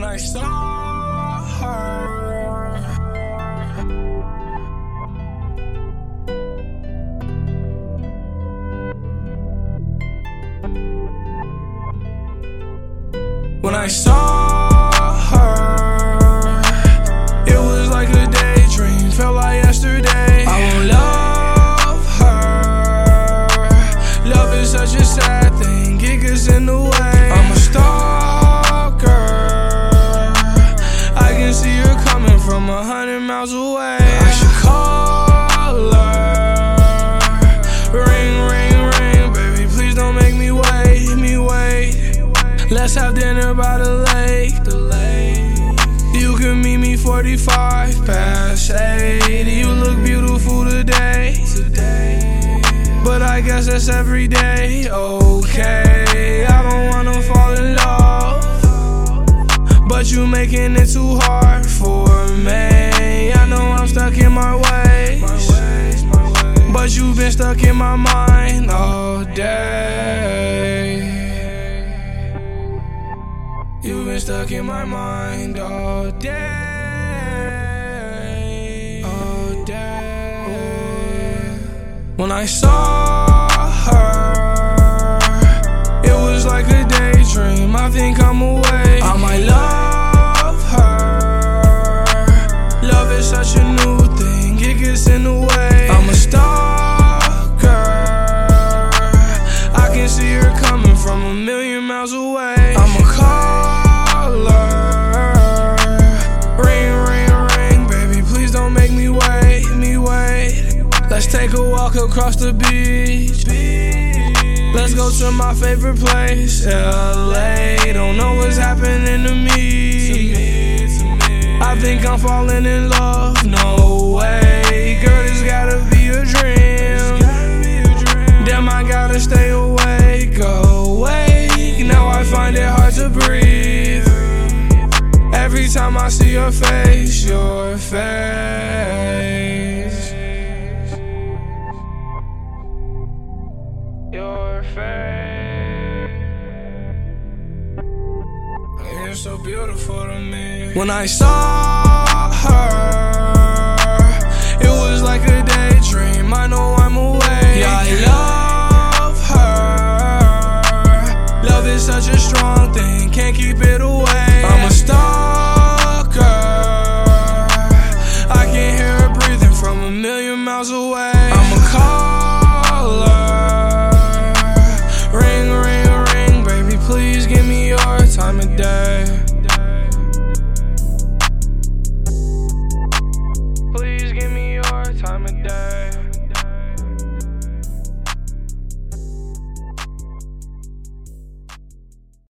I saw her. When I saw her, it was like a daydream, felt like yesterday. I won't love her. Love is such a sad thing, it gets in the way. I'm a stalker. From a hundred miles away. I should call her. Ring, ring, ring, baby, please don't make me wait, me wait. Let's have dinner by the lake. The lake. You can meet me 45 past 8. You look beautiful today. Today. But I guess that's every day. Okay. I don't wanna fall in love. But you making it too hard been stuck in my mind all day. You've been stuck in my mind all day. All day. When I saw her, it was like a daydream. I think I'm away. I might miles away. I'm a caller. Ring, ring, ring, baby, please don't make me wait, me wait. Let's take a walk across the beach. Let's go to my favorite place, LA. Don't know what's happening to me. I think I'm falling in love. No way, girl, this gotta be a dream. I see your face, your face. Your face. You're so beautiful to me. When I saw her, it was like a daydream. I know I'm away. Yeah, I love her. Love is such a strong thing, can't keep it away.